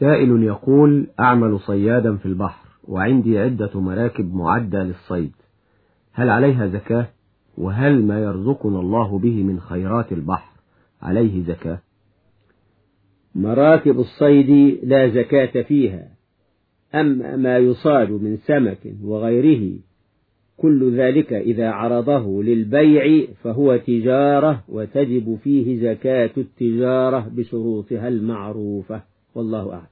سائل يقول أعمل صيادا في البحر وعندي عدة مراكب معدة للصيد. هل عليها زكاة؟ وهل ما يرزقنا الله به من خيرات البحر عليه زكاة؟ مراكب الصيد لا زكاة فيها أما ما يصاد من سمك وغيره. كل ذلك إذا عرضه للبيع فهو تجارة وتجب فيه زكاة التجارة بشروطها المعروفة. والله أعلم